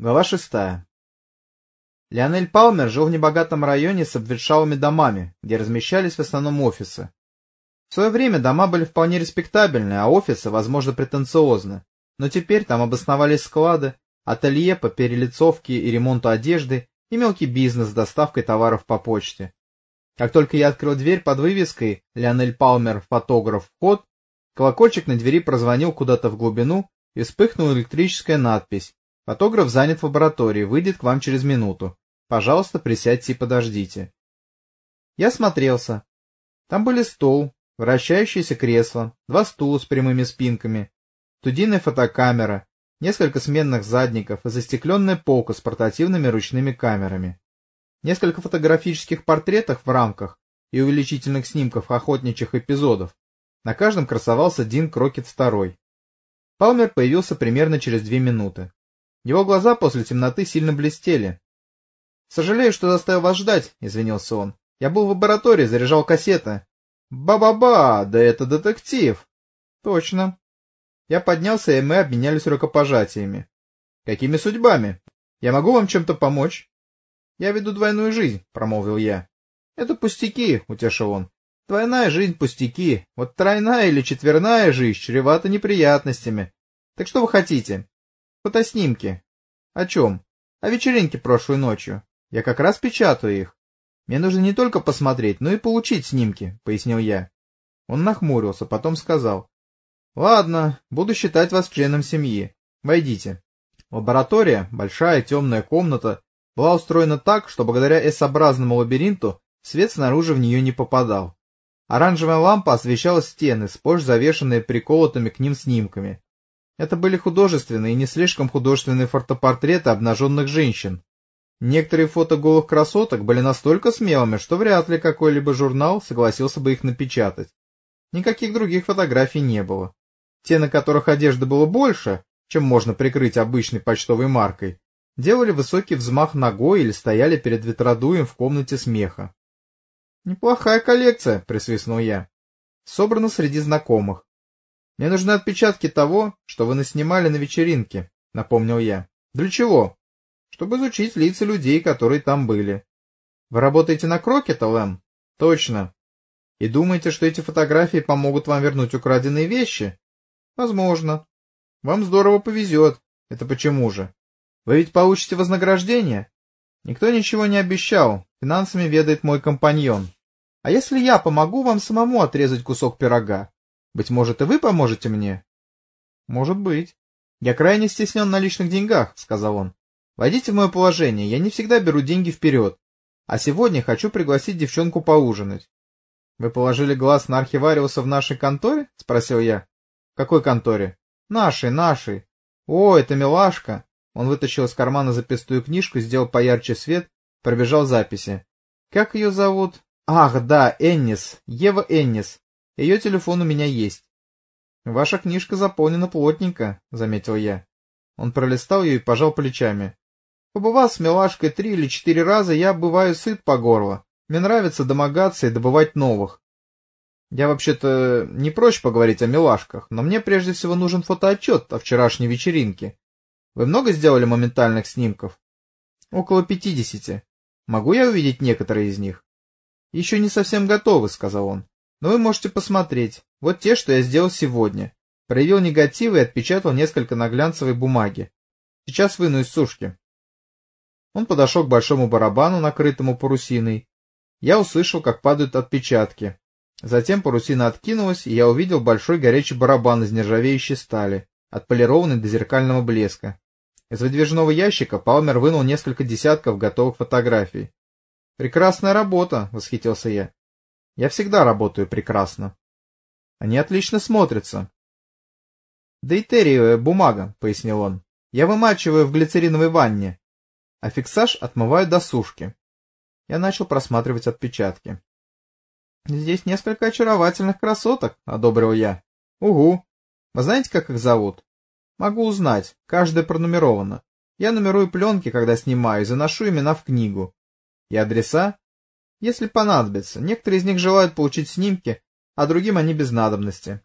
Глава шестая. Леонель Палмер жил в небогатом районе с обветшалыми домами, где размещались в основном офисы. В свое время дома были вполне респектабельны, а офисы, возможно, претенциозны. Но теперь там обосновались склады, ателье по перелицовке и ремонту одежды и мелкий бизнес с доставкой товаров по почте. Как только я открыл дверь под вывеской «Леонель Палмер, фотограф, вход», колокольчик на двери прозвонил куда-то в глубину и вспыхнула электрическая надпись Фотограф занят в лаборатории, выйдет к вам через минуту. Пожалуйста, присядьте и подождите. Я смотрелся. Там были стол, вращающееся кресло, два стула с прямыми спинками, студийная фотокамера, несколько сменных задников и застекленная полка с портативными ручными камерами. Несколько фотографических портретов в рамках и увеличительных снимков охотничьих эпизодов. На каждом красовался Дин Крокет II. Палмер появился примерно через две минуты. Его глаза после темноты сильно блестели. «Сожалею, что заставил вас ждать», — извинился он. «Я был в лаборатории, заряжал кассеты». «Ба-ба-ба, да это детектив!» «Точно». Я поднялся, и мы обменялись рукопожатиями. «Какими судьбами? Я могу вам чем-то помочь?» «Я веду двойную жизнь», — промолвил я. «Это пустяки», — утешил он. «Двойная жизнь — пустяки. Вот тройная или четверная жизнь чревата неприятностями. Так что вы хотите? Фотоснимки. О чем? О вечеринке прошлой ночью. Я как раз печатаю их. Мне нужно не только посмотреть, но и получить снимки, пояснил я. Он нахмурился, потом сказал. Ладно, буду считать вас членом семьи. Войдите. Лаборатория, большая темная комната, была устроена так, что благодаря S-образному лабиринту свет снаружи в нее не попадал. Оранжевая лампа освещала стены, сплошь завешенные приколотыми к ним снимками. Это были художественные и не слишком художественные фотопортреты обнаженных женщин. Некоторые фото голых красоток были настолько смелыми, что вряд ли какой-либо журнал согласился бы их напечатать. Никаких других фотографий не было. Те, на которых одежды было больше, чем можно прикрыть обычной почтовой маркой, делали высокий взмах ногой или стояли перед ветродуем в комнате смеха. «Неплохая коллекция», — присвистнул я. «Собрана среди знакомых. Мне нужны отпечатки того, что вы наснимали на вечеринке, — напомнил я. — Для чего? — Чтобы изучить лица людей, которые там были. — Вы работаете на Крокета, Лэм? — Точно. — И думаете, что эти фотографии помогут вам вернуть украденные вещи? — Возможно. — Вам здорово повезет. Это почему же? Вы ведь получите вознаграждение? Никто ничего не обещал. Финансами ведает мой компаньон. А если я помогу вам самому отрезать кусок пирога? Быть может, и вы поможете мне? — Может быть. — Я крайне стеснен на личных деньгах, — сказал он. — Войдите в мое положение, я не всегда беру деньги вперед. А сегодня хочу пригласить девчонку поужинать. — Вы положили глаз на архивариуса в нашей конторе? — спросил я. — В какой конторе? — Нашей, нашей. — О, это милашка. Он вытащил из кармана записную книжку, сделал поярче свет, пробежал записи. — Как ее зовут? — Ах, да, Эннис, Ева Эннис. Ее телефон у меня есть. — Ваша книжка заполнена плотненько, — заметил я. Он пролистал ее и пожал плечами. — Побывав с милашкой три или четыре раза, я бываю сыт по горло. Мне нравится домогаться и добывать новых. Я вообще-то не прочь поговорить о милашках, но мне прежде всего нужен фотоотчет о вчерашней вечеринке. Вы много сделали моментальных снимков? Около пятидесяти. Могу я увидеть некоторые из них? Еще не совсем готовы, сказал он. Но вы можете посмотреть. Вот те, что я сделал сегодня. Проявил негативы и отпечатал несколько на глянцевой бумаге. Сейчас выну из сушки. Он подошел к большому барабану, накрытому парусиной. Я услышал, как падают отпечатки. Затем парусина откинулась, и я увидел большой горячий барабан из нержавеющей стали, отполированный до зеркального блеска. Из выдвижного ящика Палмер вынул несколько десятков готовых фотографий. «Прекрасная работа!» — восхитился я. Я всегда работаю прекрасно. Они отлично смотрятся. Дейтериевая бумага, пояснил он. Я вымачиваю в глицериновой ванне, а фиксаж отмываю до сушки. Я начал просматривать отпечатки. Здесь несколько очаровательных красоток, одобрил я. Угу. Вы знаете, как их зовут? Могу узнать. Каждая пронумерована. Я нумерую пленки, когда снимаю, и заношу имена в книгу. И адреса? Если понадобится. Некоторые из них желают получить снимки, а другим они без надобности.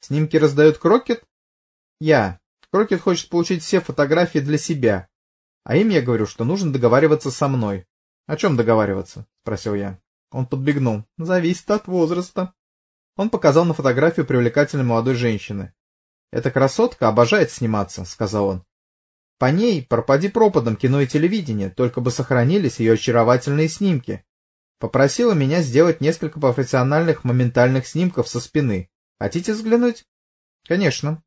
Снимки раздают Крокет? Я. Крокет хочет получить все фотографии для себя, а им я говорю, что нужно договариваться со мной. — О чем договариваться? — спросил я. Он подбегнул. — Зависит от возраста. Он показал на фотографию привлекательной молодой женщины. «Эта красотка обожает сниматься», — сказал он. «По ней пропади пропадом кино и телевидение, только бы сохранились ее очаровательные снимки. Попросила меня сделать несколько профессиональных моментальных снимков со спины. Хотите взглянуть?» «Конечно».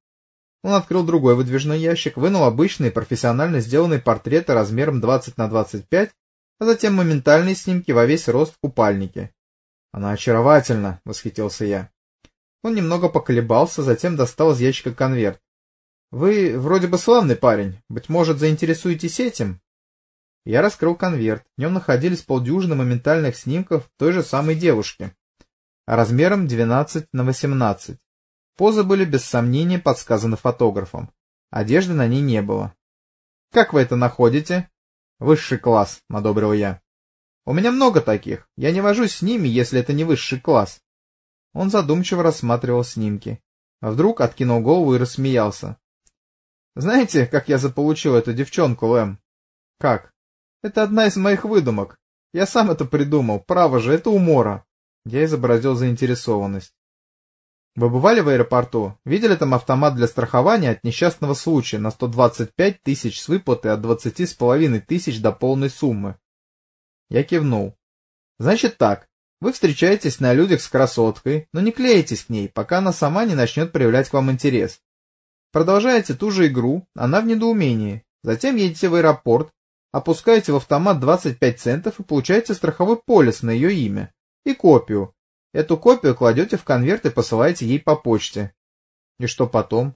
Он открыл другой выдвижной ящик, вынул обычные профессионально сделанные портреты размером 20 на 25, а затем моментальные снимки во весь рост в купальнике. «Она очаровательна!» — восхитился я. Он немного поколебался, затем достал из ящика конверт. «Вы вроде бы славный парень. Быть может, заинтересуетесь этим?» Я раскрыл конверт. В нем находились полдюжины моментальных снимков той же самой девушки. Размером 12 на 18. Позы были без сомнения подсказаны фотографом. Одежды на ней не было. «Как вы это находите?» «Высший класс», — одобрил я. У меня много таких. Я не вожусь с ними, если это не высший класс. Он задумчиво рассматривал снимки. Вдруг откинул голову и рассмеялся. Знаете, как я заполучил эту девчонку, Лэм? Как? Это одна из моих выдумок. Я сам это придумал. Право же, это умора. Я изобразил заинтересованность. Вы бывали в аэропорту? Видели там автомат для страхования от несчастного случая на 125 тысяч с выплатой от 20 с половиной тысяч до полной суммы? Я кивнул. Значит так, вы встречаетесь на людях с красоткой, но не клеитесь к ней, пока она сама не начнет проявлять к вам интерес. Продолжаете ту же игру, она в недоумении. Затем едете в аэропорт, опускаете в автомат 25 центов и получаете страховой полис на ее имя. И копию. Эту копию кладете в конверт и посылаете ей по почте. И что потом?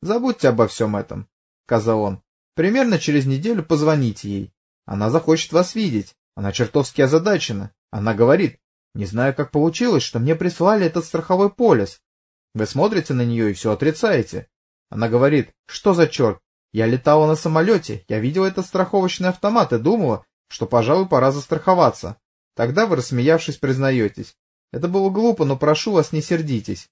Забудьте обо всем этом, сказал он. Примерно через неделю позвоните ей. Она захочет вас видеть. Она чертовски озадачена. Она говорит, не знаю, как получилось, что мне прислали этот страховой полис. Вы смотрите на нее и все отрицаете. Она говорит, что за черт? Я летала на самолете, я видела этот страховочный автомат и думала, что, пожалуй, пора застраховаться. Тогда вы, рассмеявшись, признаетесь. Это было глупо, но прошу вас, не сердитесь.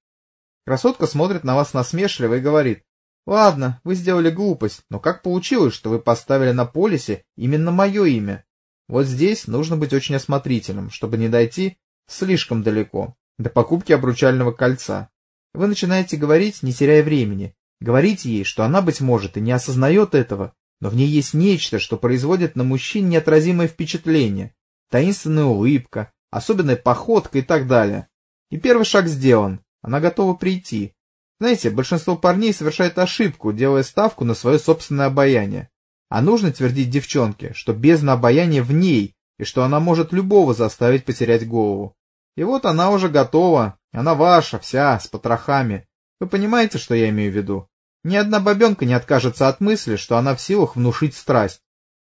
Красотка смотрит на вас насмешливо и говорит, ладно, вы сделали глупость, но как получилось, что вы поставили на полисе именно мое имя? Вот здесь нужно быть очень осмотрительным, чтобы не дойти слишком далеко, до покупки обручального кольца. Вы начинаете говорить, не теряя времени. Говорите ей, что она, быть может, и не осознает этого, но в ней есть нечто, что производит на мужчин неотразимое впечатление, таинственная улыбка, особенная походка и так далее. И первый шаг сделан, она готова прийти. Знаете, большинство парней совершает ошибку, делая ставку на свое собственное обаяние. А нужно твердить девчонке, что бездна обаяния в ней, и что она может любого заставить потерять голову. И вот она уже готова, она ваша, вся, с потрохами. Вы понимаете, что я имею в виду? Ни одна бабенка не откажется от мысли, что она в силах внушить страсть.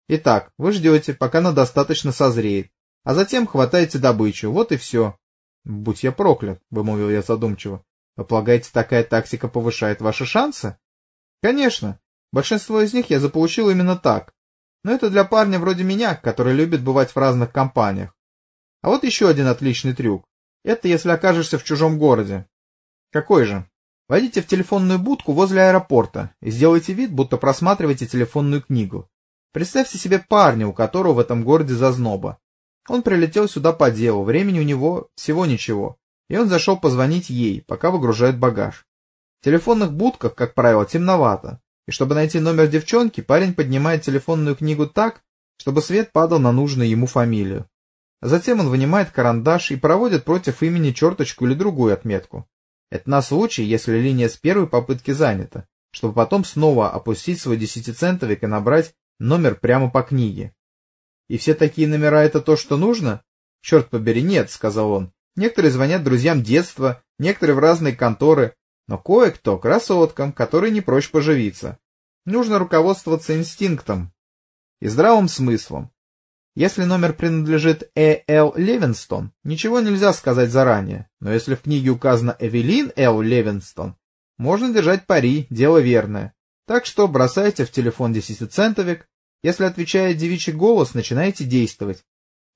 Итак, вы ждете, пока она достаточно созреет, а затем хватаете добычу, вот и все. — Будь я проклят, — вымолвил я задумчиво. — Вы полагаете, такая тактика повышает ваши шансы? — Конечно. Большинство из них я заполучил именно так. Но это для парня вроде меня, который любит бывать в разных компаниях. А вот еще один отличный трюк. Это если окажешься в чужом городе. Какой же? Войдите в телефонную будку возле аэропорта и сделайте вид, будто просматриваете телефонную книгу. Представьте себе парня, у которого в этом городе зазноба. Он прилетел сюда по делу, времени у него всего ничего, и он зашел позвонить ей, пока выгружают багаж. В телефонных будках, как правило, темновато, и чтобы найти номер девчонки, парень поднимает телефонную книгу так, чтобы свет падал на нужную ему фамилию. Затем он вынимает карандаш и проводит против имени черточку или другую отметку. Это на случай, если линия с первой попытки занята, чтобы потом снова опустить свой десятицентовик и набрать номер прямо по книге. И все такие номера это то, что нужно? Черт побери, нет, сказал он. Некоторые звонят друзьям детства, некоторые в разные конторы, но кое-кто красоткам, которые не прочь поживиться. Нужно руководствоваться инстинктом и здравым смыслом. Если номер принадлежит Э. Л. Левинстон, ничего нельзя сказать заранее, но если в книге указано Эвелин Л. Левинстон, можно держать пари, дело верное. Так что бросайте в телефон десятицентовик, если отвечает девичий голос, начинайте действовать.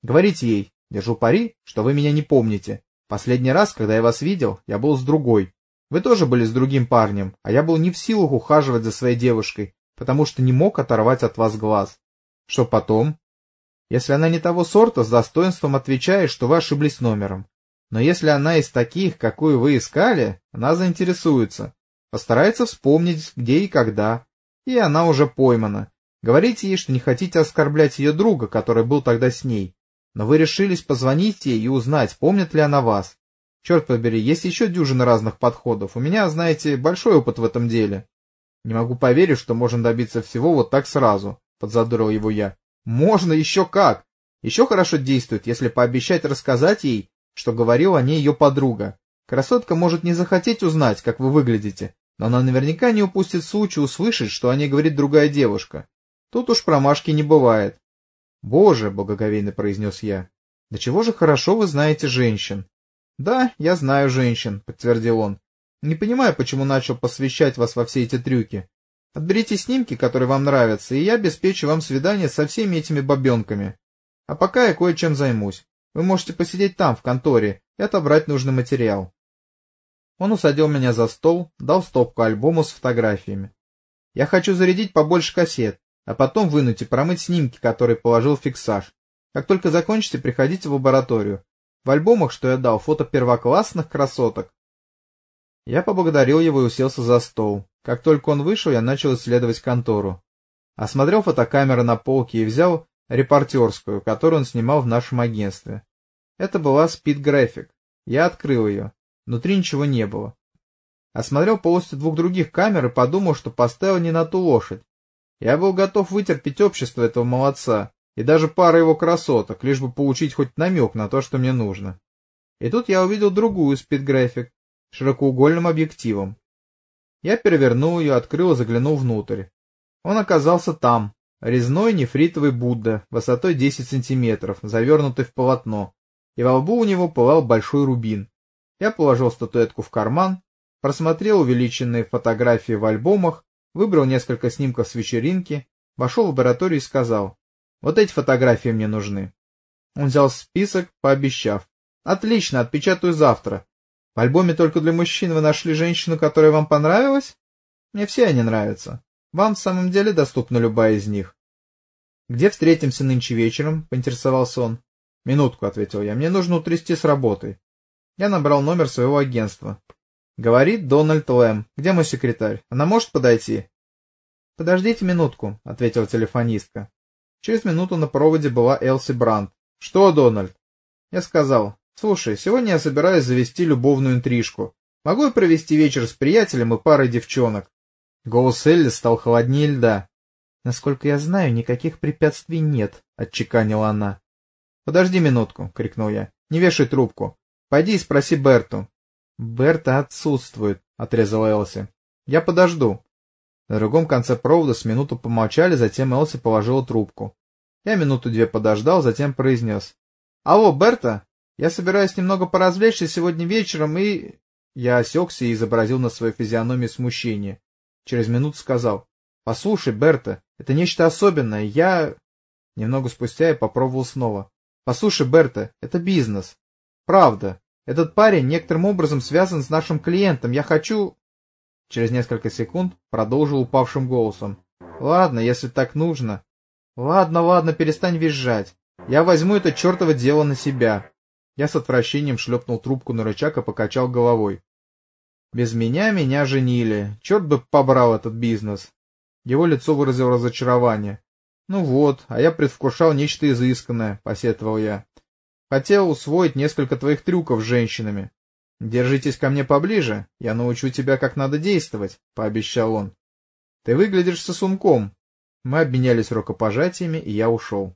Говорите ей, держу пари, что вы меня не помните. Последний раз, когда я вас видел, я был с другой. Вы тоже были с другим парнем, а я был не в силах ухаживать за своей девушкой, потому что не мог оторвать от вас глаз. Что потом? Если она не того сорта, с достоинством отвечаешь, что вы ошиблись номером. Но если она из таких, какую вы искали, она заинтересуется, постарается вспомнить, где и когда, и она уже поймана. Говорите ей, что не хотите оскорблять ее друга, который был тогда с ней, но вы решились позвонить ей и узнать, помнит ли она вас. Черт побери, есть еще дюжина разных подходов. У меня, знаете, большой опыт в этом деле. Не могу поверить, что можно добиться всего вот так сразу, подзадорил его я. Можно еще как. Еще хорошо действует, если пообещать рассказать ей, что говорил о ней ее подруга. Красотка может не захотеть узнать, как вы выглядите, но она наверняка не упустит случай услышать, что о ней говорит другая девушка. Тут уж промашки не бывает. «Боже!» — благоговейно произнес я. «Да чего же хорошо вы знаете женщин?» «Да, я знаю женщин», — подтвердил он. «Не понимаю, почему начал посвящать вас во все эти трюки. Отберите снимки, которые вам нравятся, и я обеспечу вам свидание со всеми этими бабенками. А пока я кое-чем займусь. Вы можете посидеть там, в конторе, и отобрать нужный материал». Он усадил меня за стол, дал стопку альбома с фотографиями. «Я хочу зарядить побольше кассет, а потом вынуть и промыть снимки, которые положил фиксаж. Как только закончите, приходите в лабораторию. В альбомах, что я дал, фото первоклассных красоток. Я поблагодарил его и уселся за стол. Как только он вышел, я начал исследовать контору. Осмотрел фотокамеры на полке и взял репортерскую, которую он снимал в нашем агентстве. Это была Graphic. Я открыл ее. Внутри ничего не было. Осмотрел полностью двух других камер и подумал, что поставил не на ту лошадь. Я был готов вытерпеть общество этого молодца, и даже пара его красоток, лишь бы получить хоть намек на то, что мне нужно. И тут я увидел другую спидграфик, широкоугольным объективом. Я перевернул ее, открыл и заглянул внутрь. Он оказался там, резной нефритовый Будда, высотой 10 сантиметров, завернутый в полотно, и во лбу у него пылал большой рубин. Я положил статуэтку в карман, просмотрел увеличенные фотографии в альбомах, выбрал несколько снимков с вечеринки, вошел в лабораторию и сказал, вот эти фотографии мне нужны. Он взял список, пообещав. Отлично, отпечатаю завтра. В альбоме только для мужчин вы нашли женщину, которая вам понравилась? Мне все они нравятся. Вам в самом деле доступна любая из них. Где встретимся нынче вечером? Поинтересовался он. Минутку, ответил я. Мне нужно утрясти с работой. Я набрал номер своего агентства. Говорит Дональд Лэм. Где мой секретарь? Она может подойти? Подождите минутку, ответила телефонистка. Через минуту на проводе была Элси Брандт. «Что, Дональд?» Я сказал, «Слушай, сегодня я собираюсь завести любовную интрижку. Могу я провести вечер с приятелем и парой девчонок?» Голос Элли стал холоднее льда. «Насколько я знаю, никаких препятствий нет», — отчеканила она. «Подожди минутку», — крикнул я. «Не вешай трубку. Пойди и спроси Берту». «Берта отсутствует», — отрезала Элси. «Я подожду». На другом конце провода с минуту помолчали, затем Элси положила трубку. Я минуту-две подождал, затем произнес. — Алло, Берта, я собираюсь немного поразвлечься сегодня вечером и... Я осекся и изобразил на своей физиономии смущение. Через минуту сказал. — Послушай, Берта, это нечто особенное, я... Немного спустя я попробовал снова. — Послушай, Берта, это бизнес. Правда. Этот парень некоторым образом связан с нашим клиентом. Я хочу... Через несколько секунд продолжил упавшим голосом. «Ладно, если так нужно. Ладно, ладно, перестань визжать. Я возьму это чертово дело на себя». Я с отвращением шлепнул трубку на рычаг и покачал головой. «Без меня меня женили. Черт бы побрал этот бизнес». Его лицо выразило разочарование. «Ну вот, а я предвкушал нечто изысканное», — посетовал я. «Хотел усвоить несколько твоих трюков с женщинами. «Держитесь ко мне поближе, я научу тебя, как надо действовать», — пообещал он. «Ты выглядишь сосунком». Мы обменялись рукопожатиями, и я ушел.